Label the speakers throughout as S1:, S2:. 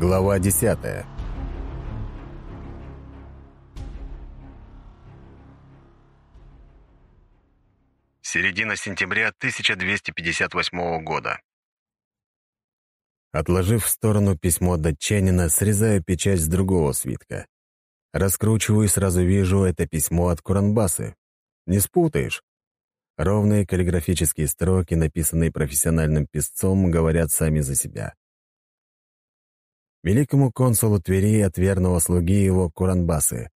S1: Глава десятая Середина сентября 1258 года. Отложив в сторону письмо датчанина, срезаю печать с другого свитка. Раскручиваю и сразу вижу это письмо от Куранбасы. Не спутаешь. Ровные каллиграфические строки, написанные профессиональным писцом, говорят сами за себя. Великому консулу Твери от верного слуги его Куранбасы.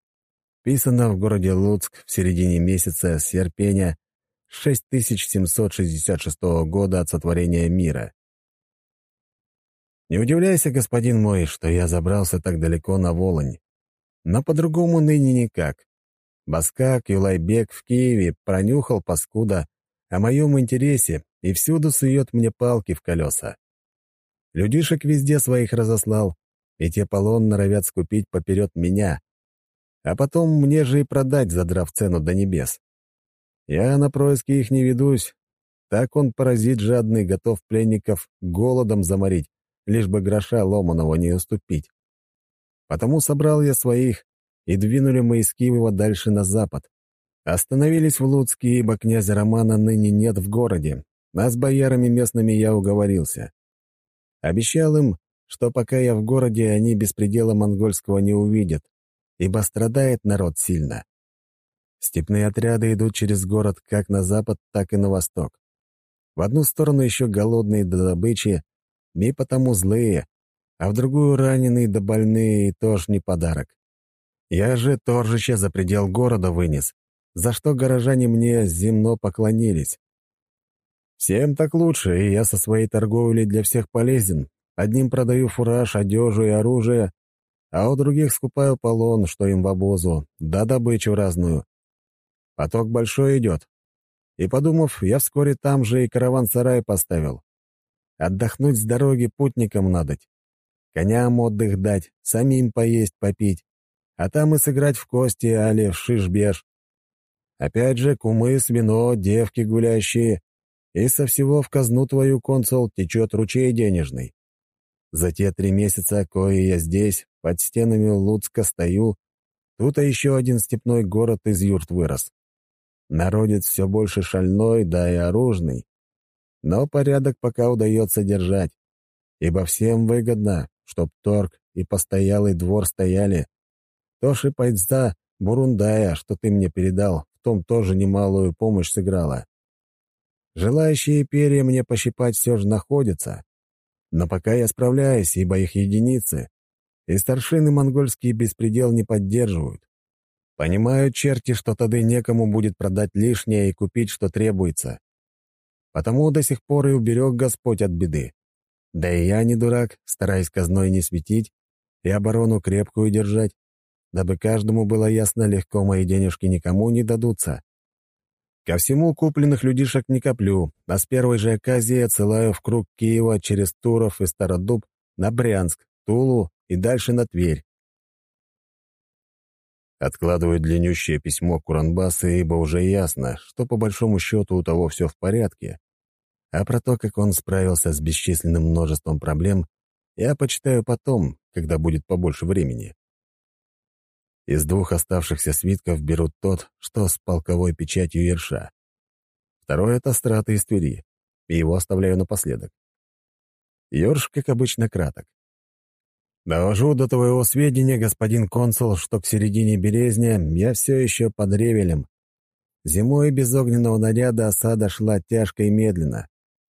S1: Писано в городе Луцк в середине месяца Серпеня 6766 года от сотворения мира. Не удивляйся, господин мой, что я забрался так далеко на Волонь. Но по-другому ныне никак. Баскак Юлайбек в Киеве пронюхал паскуда о моем интересе и всюду сует мне палки в колеса. Людишек везде своих разослал, и те полон норовят скупить поперед меня. А потом мне же и продать, задрав цену до небес. Я на происки их не ведусь. Так он, паразит жадный, готов пленников голодом заморить, лишь бы гроша ломаного не уступить. Потому собрал я своих и двинули мы из Киева дальше на запад. Остановились в Луцке, ибо князя Романа ныне нет в городе, а с боярами местными я уговорился. Обещал им, что пока я в городе, они беспредела монгольского не увидят, ибо страдает народ сильно. Степные отряды идут через город как на запад, так и на восток. В одну сторону еще голодные до добычи, и потому злые, а в другую раненые да больные и тоже не подарок. Я же торжище за предел города вынес, за что горожане мне земно поклонились. Всем так лучше, и я со своей торговлей для всех полезен. Одним продаю фураж, одежу и оружие, а у других скупаю полон, что им в обозу, да добычу разную. Поток большой идет. И, подумав, я вскоре там же и караван-сарай поставил. Отдохнуть с дороги путникам надоть. Коням отдых дать, самим поесть, попить а там и сыграть в кости, али в шиш-беж. Опять же, кумыс, вино, девки гулящие, и со всего в казну твою, консул, течет ручей денежный. За те три месяца, кое я здесь, под стенами Луцка стою, тут а еще один степной город из юрт вырос. Народец все больше шальной, да и оружный. Но порядок пока удается держать, ибо всем выгодно, чтоб торг и постоялый двор стояли, то шипайца Бурундая, что ты мне передал, в том тоже немалую помощь сыграла. Желающие перья мне пощипать все же находятся, но пока я справляюсь, ибо их единицы, и старшины монгольские беспредел не поддерживают. Понимают черти, что тогда некому будет продать лишнее и купить, что требуется. Потому до сих пор и уберег Господь от беды. Да и я не дурак, стараясь казной не светить и оборону крепкую держать дабы каждому было ясно, легко мои денежки никому не дадутся. Ко всему купленных людишек не коплю, а с первой же оказии отсылаю в круг Киева через Туров и Стародуб на Брянск, Тулу и дальше на Тверь. Откладываю длиннющее письмо Куранбаса, ибо уже ясно, что по большому счету у того все в порядке. А про то, как он справился с бесчисленным множеством проблем, я почитаю потом, когда будет побольше времени. Из двух оставшихся свитков берут тот, что с полковой печатью Ерша. Второй — это страты из Твери, и его оставляю напоследок. Ёрш, как обычно, краток. «Довожу до твоего сведения, господин консул, что к середине березня я все еще под ревелем. Зимой без огненного наряда осада шла тяжко и медленно.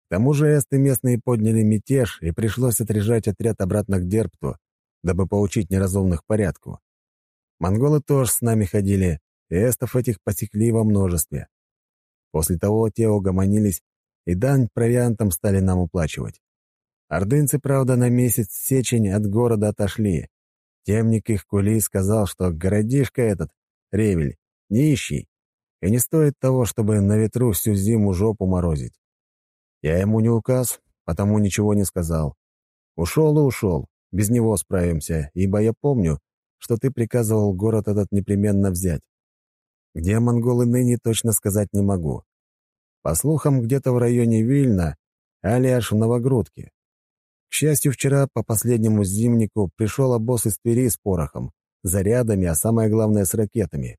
S1: К тому же эсты местные подняли мятеж, и пришлось отряжать отряд обратно к Дерпту, дабы поучить неразумных порядку. Монголы тоже с нами ходили, и эстов этих посекли во множестве. После того те угомонились, и дань провиантам стали нам уплачивать. Ордынцы, правда, на месяц сечень от города отошли. Темник их кули сказал, что городишко этот, Ревель, нищий, и не стоит того, чтобы на ветру всю зиму жопу морозить. Я ему не указ, потому ничего не сказал. Ушел и ушел, без него справимся, ибо я помню, что ты приказывал город этот непременно взять. Где монголы ныне, точно сказать не могу. По слухам, где-то в районе Вильна, али аж в Новогрудке. К счастью, вчера по последнему зимнику пришел обоз из Твери с порохом, зарядами, а самое главное — с ракетами.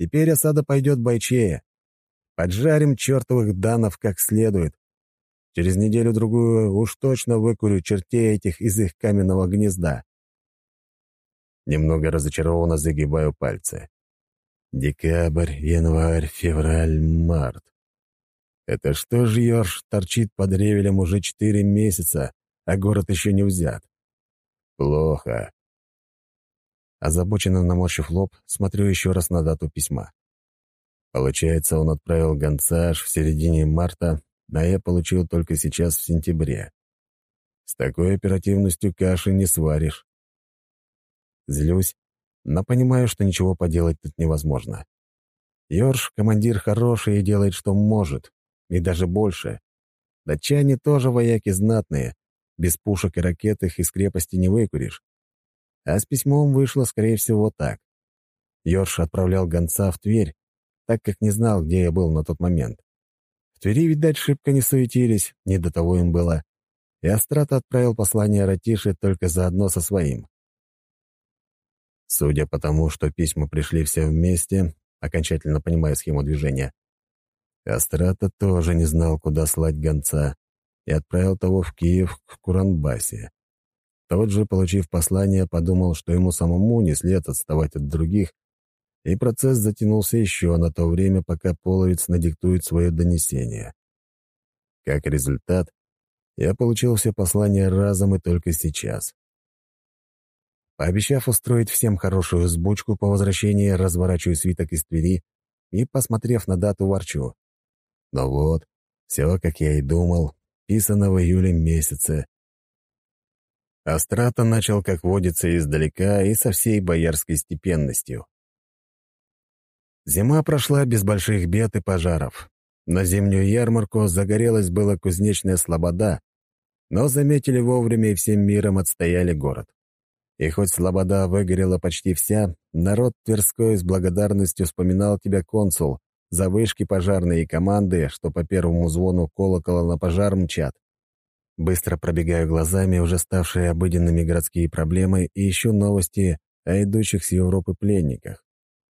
S1: Теперь осада пойдет бойчее. Поджарим чертовых данов как следует. Через неделю-другую уж точно выкурю чертей этих из их каменного гнезда. Немного разочарованно загибаю пальцы. Декабрь, январь, февраль, март. Это что ж Йорш торчит под ревелем уже четыре месяца, а город еще не взят? Плохо. Озабоченно наморщив лоб, смотрю еще раз на дату письма. Получается, он отправил гонца аж в середине марта, а я получил только сейчас в сентябре. С такой оперативностью каши не сваришь. Злюсь, но понимаю, что ничего поделать тут невозможно. Йорш — командир хороший и делает, что может, и даже больше. Датчане тоже вояки знатные, без пушек и ракет их из крепости не выкуришь. А с письмом вышло, скорее всего, так. Йорш отправлял гонца в Тверь, так как не знал, где я был на тот момент. В Твери, видать, шибко не суетились, не до того им было. И Астрата отправил послание Ратише только заодно со своим. Судя по тому, что письма пришли все вместе, окончательно понимая схему движения, Астрата тоже не знал, куда слать гонца, и отправил того в Киев к Куранбасе. Тот же, получив послание, подумал, что ему самому не след отставать от других, и процесс затянулся еще на то время, пока Половец надиктует свое донесение. Как результат, я получил все послания разом и только сейчас. Пообещав устроить всем хорошую сбучку по возвращении, разворачиваю свиток из Твери и, посмотрев на дату, ворчу. Но вот, все, как я и думал, писано в июле месяце. Астрата начал, как водится, издалека и со всей боярской степенностью. Зима прошла без больших бед и пожаров. На зимнюю ярмарку загорелась была кузнечная слобода, но заметили вовремя и всем миром отстояли город. И хоть слобода выгорела почти вся, народ Тверской с благодарностью вспоминал тебя, консул, за вышки пожарные и команды, что по первому звону колокола на пожар мчат. Быстро пробегаю глазами уже ставшие обыденными городские проблемы и ищу новости о идущих с Европы пленниках.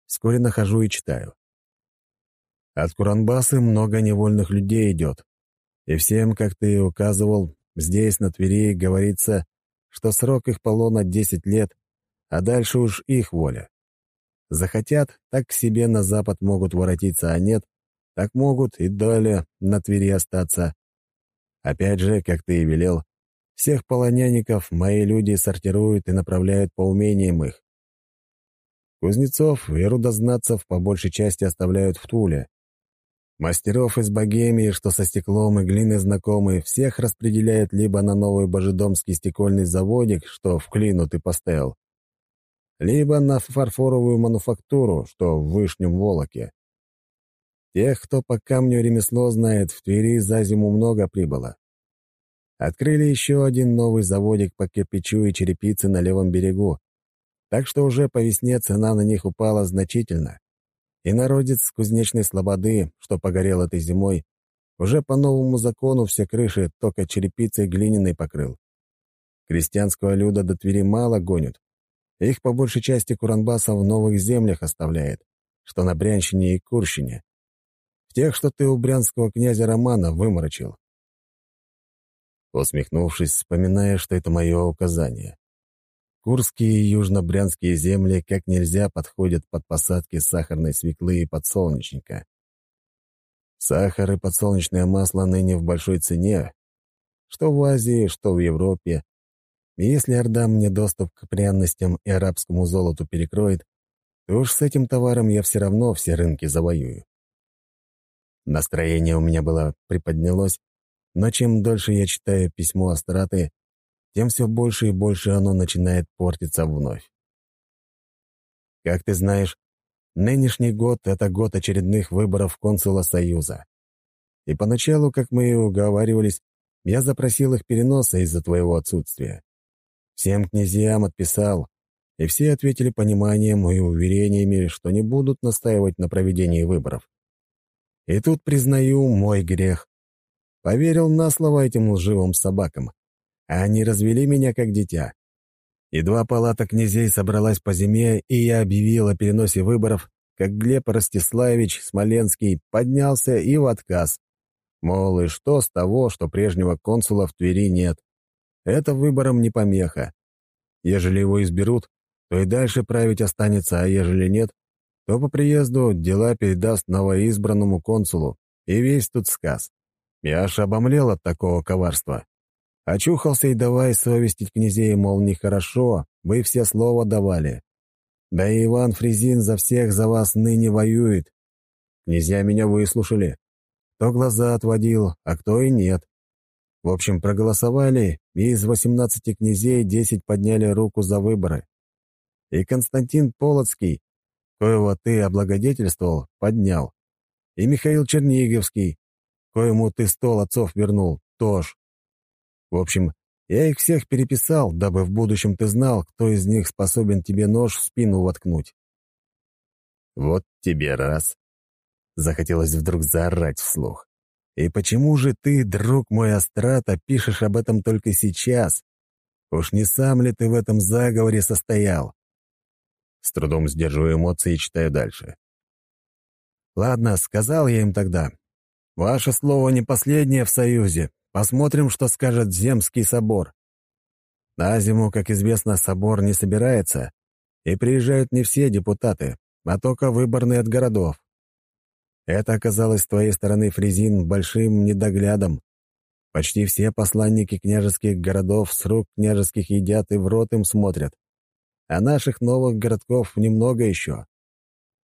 S1: Вскоре нахожу и читаю. От Куранбасы много невольных людей идет. И всем, как ты указывал, здесь, на Твери, говорится, что срок их полона 10 лет, а дальше уж их воля. Захотят, так к себе на запад могут воротиться, а нет, так могут и далее на Твери остаться. Опять же, как ты и велел, всех полонянников мои люди сортируют и направляют по умениям их. Кузнецов и рудознатцев по большей части оставляют в Туле. Мастеров из Богемии, что со стеклом и глиной знакомы, всех распределяют либо на новый божедомский стекольный заводик, что в Клину ты поставил, либо на фарфоровую мануфактуру, что в Вышнем Волоке. Тех, кто по камню ремесло знает, в Твери за зиму много прибыло. Открыли еще один новый заводик по кирпичу и черепице на левом берегу, так что уже по весне цена на них упала значительно. И народец с кузнечной слободы, что погорел этой зимой, уже по новому закону все крыши только черепицей глиняной покрыл. Крестьянского люда до Твери мало гонят, их по большей части Куранбаса в новых землях оставляет, что на Брянщине и Курщине. В тех, что ты у брянского князя Романа выморочил. Усмехнувшись, вспоминая, что это мое указание. Курские и южно-брянские земли как нельзя подходят под посадки сахарной свеклы и подсолнечника. Сахар и подсолнечное масло ныне в большой цене, что в Азии, что в Европе, и если Орда мне доступ к пряностям и арабскому золоту перекроет, то уж с этим товаром я все равно все рынки завоюю. Настроение у меня было приподнялось, но чем дольше я читаю письмо Астраты, тем все больше и больше оно начинает портиться вновь. Как ты знаешь, нынешний год — это год очередных выборов консула Союза. И поначалу, как мы и уговаривались, я запросил их переноса из-за твоего отсутствия. Всем князьям отписал, и все ответили пониманием и уверениями, что не будут настаивать на проведении выборов. И тут признаю мой грех. Поверил на слово этим лживым собакам. А они развели меня как дитя. Едва палата князей собралась по зиме, и я объявил о переносе выборов, как Глеб Ростиславич Смоленский поднялся и в отказ. Мол, и что с того, что прежнего консула в Твери нет? Это выбором не помеха. Ежели его изберут, то и дальше править останется, а ежели нет, то по приезду дела передаст новоизбранному консулу, и весь тут сказ. Я аж обомлел от такого коварства. Очухался и давай совестить князей, мол, нехорошо, вы все слово давали. Да и Иван Фризин за всех за вас ныне воюет. Князья меня выслушали. Кто глаза отводил, а кто и нет. В общем, проголосовали, и из восемнадцати князей десять подняли руку за выборы. И Константин Полоцкий, коего ты облагодетельствовал, поднял. И Михаил Черниговский, коему ты стол отцов вернул, тоже. В общем, я их всех переписал, дабы в будущем ты знал, кто из них способен тебе нож в спину воткнуть. Вот тебе раз. Захотелось вдруг заорать вслух. И почему же ты, друг мой Астрата, пишешь об этом только сейчас? Уж не сам ли ты в этом заговоре состоял? С трудом сдерживаю эмоции и читаю дальше. Ладно, сказал я им тогда. Ваше слово не последнее в Союзе, Посмотрим, что скажет Земский собор. На зиму, как известно, собор не собирается, и приезжают не все депутаты, а только выборные от городов. Это оказалось с твоей стороны, Фрезин, большим недоглядом. Почти все посланники княжеских городов с рук княжеских едят и в рот им смотрят. А наших новых городков немного еще.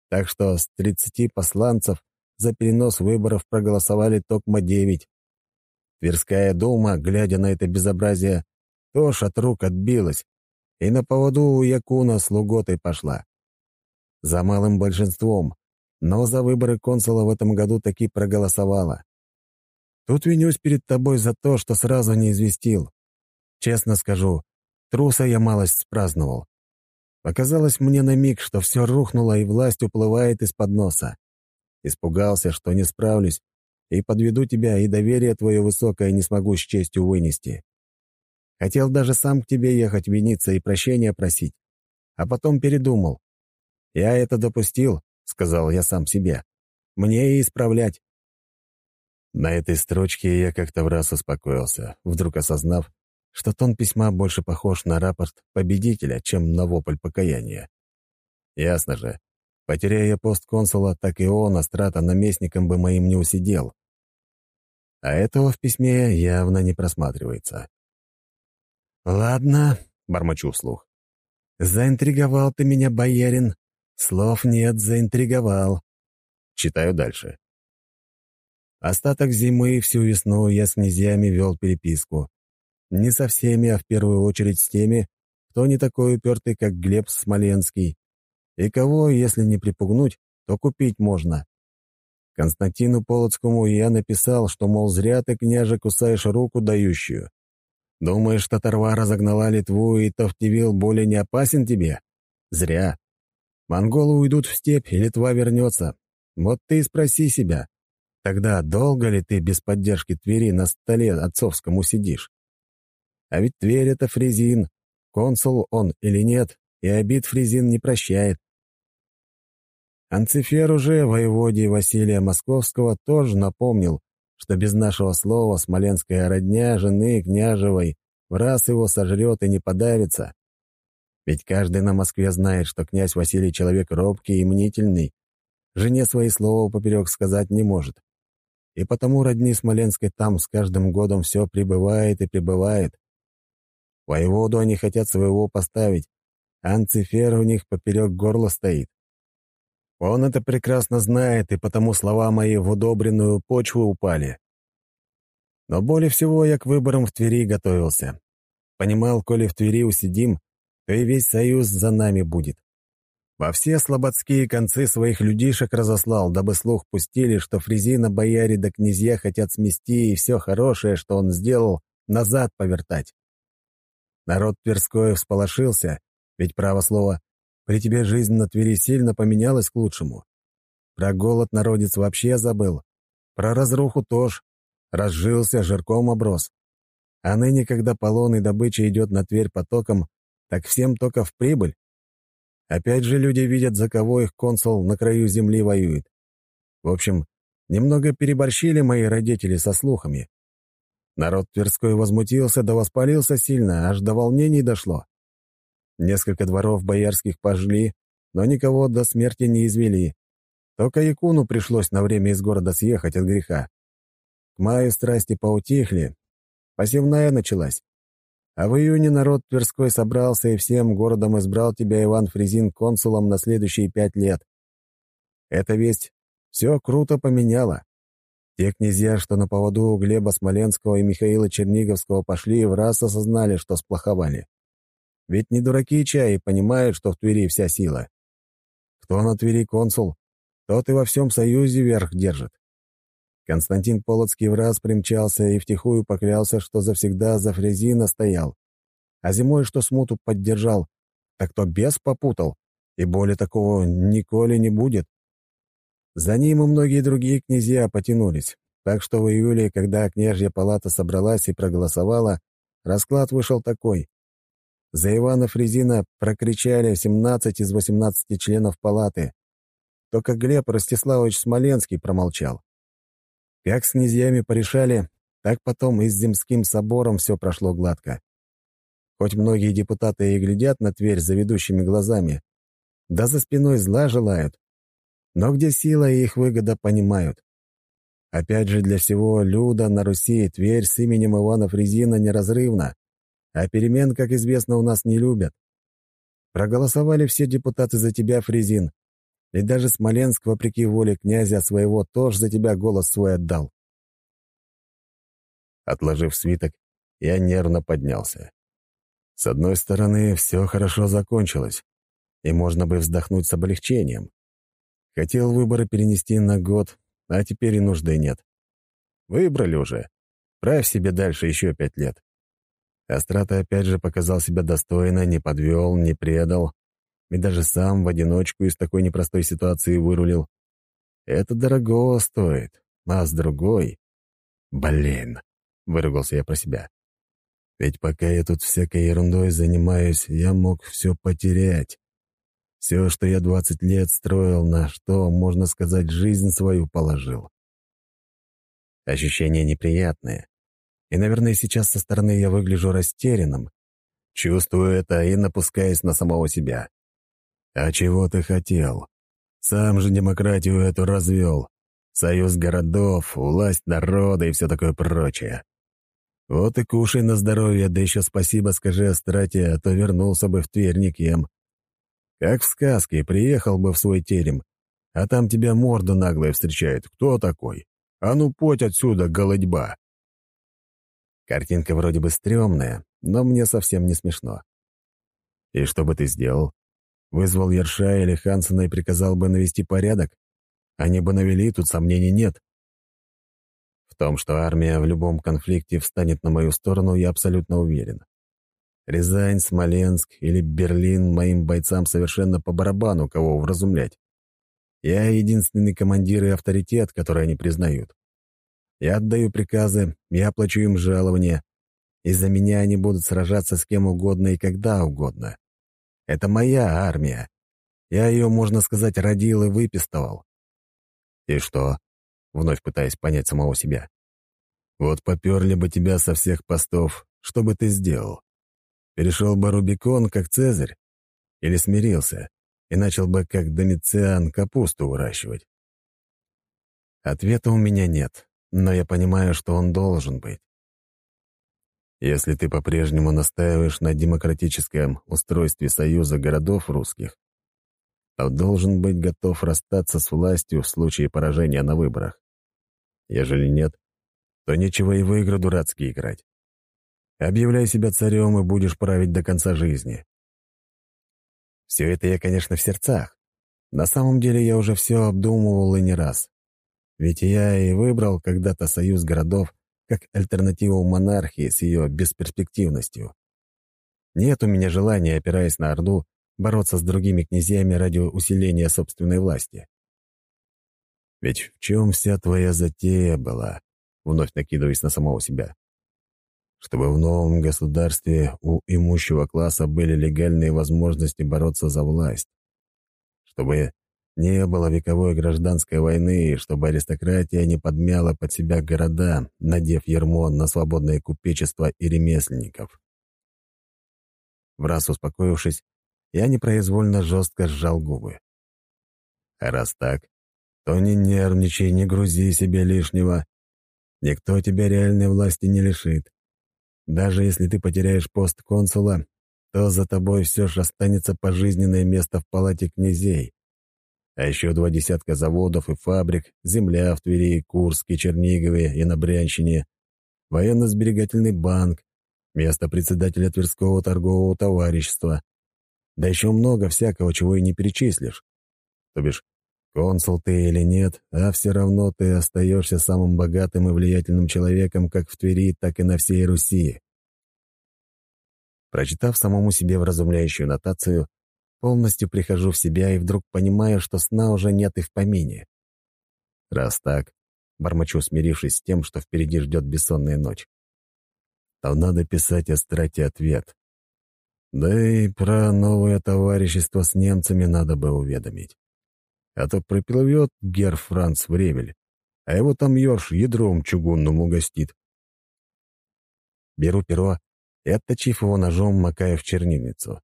S1: Так что с 30 посланцев за перенос выборов проголосовали токмо 9. Тверская дума, глядя на это безобразие, тоже от рук отбилась, и на поводу у Якуна с Луготой пошла. За малым большинством, но за выборы консула в этом году таки проголосовала. Тут винюсь перед тобой за то, что сразу не известил. Честно скажу, труса я малость спраздновал. Показалось мне на миг, что все рухнуло и власть уплывает из-под носа. Испугался, что не справлюсь, и подведу тебя, и доверие твое высокое не смогу с честью вынести. Хотел даже сам к тебе ехать виниться и прощения просить, а потом передумал. Я это допустил, — сказал я сам себе. Мне и исправлять. На этой строчке я как-то в раз успокоился, вдруг осознав, что тон письма больше похож на рапорт победителя, чем на вопль покаяния. Ясно же, потеряя пост консула, так и он, Астрата, наместником бы моим не усидел а этого в письме явно не просматривается. «Ладно», — бормочу вслух. «Заинтриговал ты меня, боярин. Слов нет, заинтриговал». Читаю дальше. Остаток зимы и всю весну я с князьями вел переписку. Не со всеми, а в первую очередь с теми, кто не такой упертый, как Глеб Смоленский, и кого, если не припугнуть, то купить можно. Константину Полоцкому я написал, что, мол, зря ты, княже, кусаешь руку дающую. Думаешь, татарва разогнала Литву, и Товтивил более не опасен тебе? Зря. Монголы уйдут в степь, и Литва вернется. Вот ты и спроси себя. Тогда долго ли ты без поддержки Твери на столе отцовскому сидишь? А ведь Тверь — это Фрезин. Консул он или нет, и обид Фрезин не прощает. Анцифер уже, воеводе Василия Московского, тоже напомнил, что без нашего слова смоленская родня жены княжевой в раз его сожрет и не подавится. Ведь каждый на Москве знает, что князь Василий человек робкий и мнительный, жене свои слова поперек сказать не может. И потому родни Смоленской там с каждым годом все прибывает и прибывает. Воеводу они хотят своего поставить, а Анцифер у них поперек горла стоит. Он это прекрасно знает, и потому слова мои в удобренную почву упали. Но более всего я к выборам в Твери готовился. Понимал, коли в Твери усидим, то и весь союз за нами будет. Во все слободские концы своих людишек разослал, дабы слух пустили, что Фрезина, бояре да князья хотят смести и все хорошее, что он сделал, назад повертать. Народ Тверской всполошился, ведь право слово при тебе жизнь на Твери сильно поменялась к лучшему. Про голод народец вообще забыл. Про разруху тоже. Разжился, жирком оброс. А ныне, когда полон и добыча идет на Тверь потоком, так всем только в прибыль. Опять же люди видят, за кого их консул на краю земли воюет. В общем, немного переборщили мои родители со слухами. Народ Тверской возмутился да воспалился сильно, аж до волнений дошло. Несколько дворов боярских пожгли, но никого до смерти не извели. Только Якуну пришлось на время из города съехать от греха. К маю страсти поутихли, посевная началась. А в июне народ Тверской собрался и всем городом избрал тебя Иван Фризин консулом на следующие пять лет. Эта весть все круто поменяла. Те князья, что на поводу у Глеба Смоленского и Михаила Черниговского пошли, в раз осознали, что сплоховали. Ведь не дураки чаи понимают, что в Твери вся сила. Кто на Твери консул, тот и во всем Союзе верх держит. Константин Полоцкий в раз примчался и втихую поклялся, что завсегда за Фрезина стоял. А зимой, что смуту поддержал, так то бес попутал, и более такого николи не будет. За ним и многие другие князья потянулись, так что в июле, когда княжья палата собралась и проголосовала, расклад вышел такой. За Ивана Фрезина прокричали 17 из 18 членов палаты, только Глеб Ростиславович Смоленский промолчал. Как с князьями порешали, так потом и с Земским собором все прошло гладко. Хоть многие депутаты и глядят на Тверь за ведущими глазами, да за спиной зла желают, но где сила и их выгода понимают. Опять же, для всего люда на Руси Тверь с именем Ивана Фрезина неразрывна, а перемен, как известно, у нас не любят. Проголосовали все депутаты за тебя, Фрезин, и даже Смоленск, вопреки воле князя своего, тоже за тебя голос свой отдал. Отложив свиток, я нервно поднялся. С одной стороны, все хорошо закончилось, и можно бы вздохнуть с облегчением. Хотел выборы перенести на год, а теперь и нужды нет. Выбрали уже. Правь себе дальше еще пять лет. Астрата опять же показал себя достойно, не подвел, не предал, и даже сам в одиночку из такой непростой ситуации вырулил. Это дорого стоит, а с другой... Блин, выругался я про себя. Ведь пока я тут всякой ерундой занимаюсь, я мог все потерять. Все, что я двадцать лет строил, на что, можно сказать, жизнь свою положил. Ощущение неприятное. И, наверное, сейчас со стороны я выгляжу растерянным. Чувствую это и напускаюсь на самого себя. А чего ты хотел? Сам же демократию эту развел. Союз городов, власть народа и все такое прочее. Вот и кушай на здоровье, да еще спасибо скажи Астрате, а то вернулся бы в Тверь никем. Как в сказке, приехал бы в свой терем, а там тебя морда наглая встречает. Кто такой? А ну, поть отсюда, голодьба!» Картинка вроде бы стрёмная, но мне совсем не смешно. «И что бы ты сделал?» Вызвал Ерша или Хансена и приказал бы навести порядок? Они бы навели, тут сомнений нет. В том, что армия в любом конфликте встанет на мою сторону, я абсолютно уверен. Рязань, Смоленск или Берлин моим бойцам совершенно по барабану, кого вразумлять. Я единственный командир и авторитет, который они признают. Я отдаю приказы, я плачу им жалования. Из-за меня они будут сражаться с кем угодно и когда угодно. Это моя армия. Я ее, можно сказать, родил и выпистывал. И что? Вновь пытаясь понять самого себя. Вот поперли бы тебя со всех постов, что бы ты сделал? Перешел бы Рубикон, как Цезарь? Или смирился и начал бы, как Домициан, капусту выращивать? Ответа у меня нет, но я понимаю, что он должен быть. Если ты по-прежнему настаиваешь на демократическом устройстве союза городов русских, то должен быть готов расстаться с властью в случае поражения на выборах. Ежели нет, то нечего и в игры дурацкие играть. Объявляй себя царем и будешь править до конца жизни. Все это я, конечно, в сердцах. На самом деле я уже все обдумывал и не раз. Ведь я и выбрал когда-то союз городов как альтернативу монархии с ее бесперспективностью. Нет у меня желания, опираясь на Орду, бороться с другими князьями ради усиления собственной власти. Ведь в чем вся твоя затея была, вновь накидываясь на самого себя? чтобы в новом государстве у имущего класса были легальные возможности бороться за власть, чтобы не было вековой гражданской войны, чтобы аристократия не подмяла под себя города, надев ермо на свободное купечество и ремесленников. В раз успокоившись, я непроизвольно жестко сжал губы. А раз так, то не нервничай, не грузи себе лишнего. Никто тебя реальной власти не лишит. Даже если ты потеряешь пост консула, то за тобой все же останется пожизненное место в палате князей. А еще два десятка заводов и фабрик, земля в Твери, Курске, Чернигове и на Брянщине, военно-сберегательный банк, место председателя Тверского торгового товарищества. Да еще много всякого, чего и не перечислишь. То бишь, консул ты или нет, а все равно ты остаешься самым богатым и влиятельным человеком как в Твери, так и на всей Руси. Прочитав самому себе вразумляющую нотацию, полностью прихожу в себя и вдруг понимаю, что сна уже нет и в помине. Раз так, бормочу, смирившись с тем, что впереди ждет бессонная ночь то надо писать Астрате ответ. Да и про новое товарищество с немцами надо бы уведомить. А то приплывет гер Франц в Ревель, а его там Йорш ядром чугунным угостит. Беру перо и, отточив его ножом, макаю в чернильницу.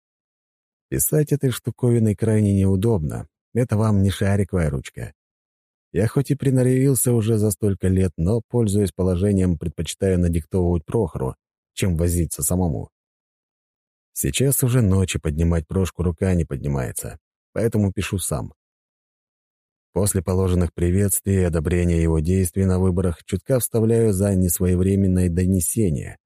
S1: Писать этой штуковиной крайне неудобно. Это вам не шариковая ручка. Я хоть и приноровился уже за столько лет, но, пользуясь положением, предпочитаю надиктовывать Прохору, чем возиться самому. Сейчас уже ночи поднимать прошку рука не поднимается, поэтому пишу сам. После положенных приветствий и одобрения его действий на выборах чутка вставляю за несвоевременное донесение.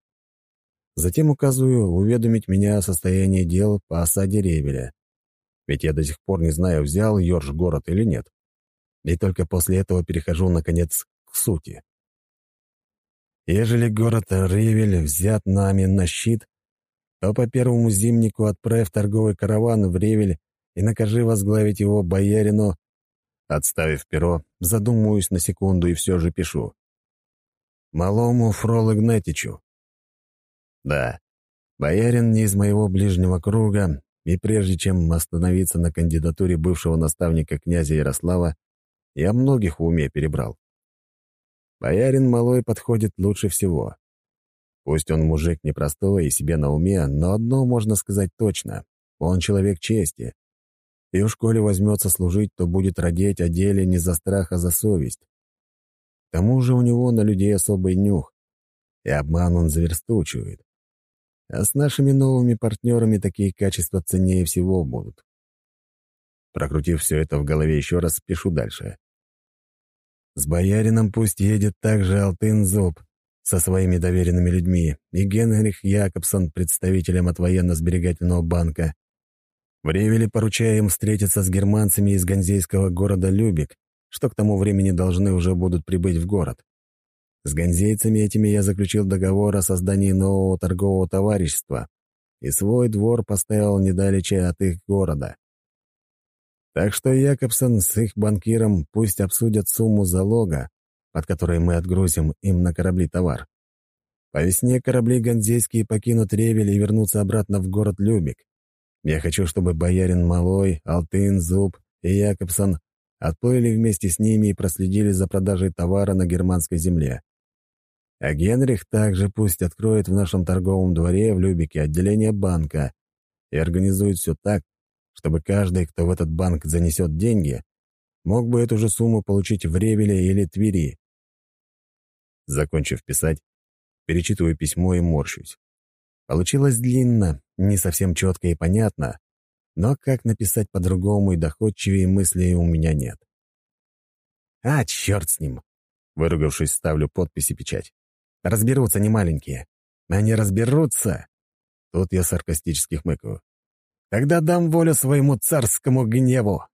S1: Затем указываю уведомить меня о состоянии дел по осаде Ревеля. Ведь я до сих пор не знаю, взял Йорж город или нет. И только после этого перехожу, наконец, к сути. Ежели город Ревель взят нами на щит, то по первому зимнику отправь торговый караван в Ревель и накажи возглавить его боярину. Отставив перо, задумываюсь на секунду и все же пишу. Малому Фрол Игнатичу. Да, боярин не из моего ближнего круга, и прежде чем остановиться на кандидатуре бывшего наставника князя Ярослава, я многих в уме перебрал. Боярин малой подходит лучше всего. Пусть он мужик непростой и себе на уме, но одно можно сказать точно — он человек чести. И уж коли возьмется служить, то будет родить о деле не за страх, а за совесть. К тому же у него на людей особый нюх, и обман он заверстучивает. А с нашими новыми партнерами такие качества ценнее всего будут. Прокрутив все это в голове еще раз, пишу дальше. С боярином пусть едет также Алтын Зуб со своими доверенными людьми и Генрих Якобсон, представителем от военно-сберегательного банка. В Ревеле им встретиться с германцами из ганзейского города Любик, что к тому времени должны уже будут прибыть в город. С ганзейцами этими я заключил договор о создании нового торгового товарищества и свой двор поставил недалече от их города. Так что Якобсон с их банкиром пусть обсудят сумму залога, под которой мы отгрузим им на корабли товар. По весне корабли ганзейские покинут Ревель и вернутся обратно в город Любик. Я хочу, чтобы боярин Малой, Алтын, Зуб и Якобсон отплыли вместе с ними и проследили за продажей товара на германской земле. А Генрих также пусть откроет в нашем торговом дворе в Любике отделение банка и организует все так, чтобы каждый, кто в этот банк занесет деньги, мог бы эту же сумму получить в Ревеле или Твери. Закончив писать, перечитываю письмо и морщусь. Получилось длинно, не совсем четко и понятно, но как написать по-другому и доходчивее мыслей у меня нет. «А, черт с ним!» Выругавшись, ставлю подпись и печать. «Разберутся не маленькие. Они разберутся!» Тут я саркастически хмыкаю. Тогда дам волю своему царскому гневу.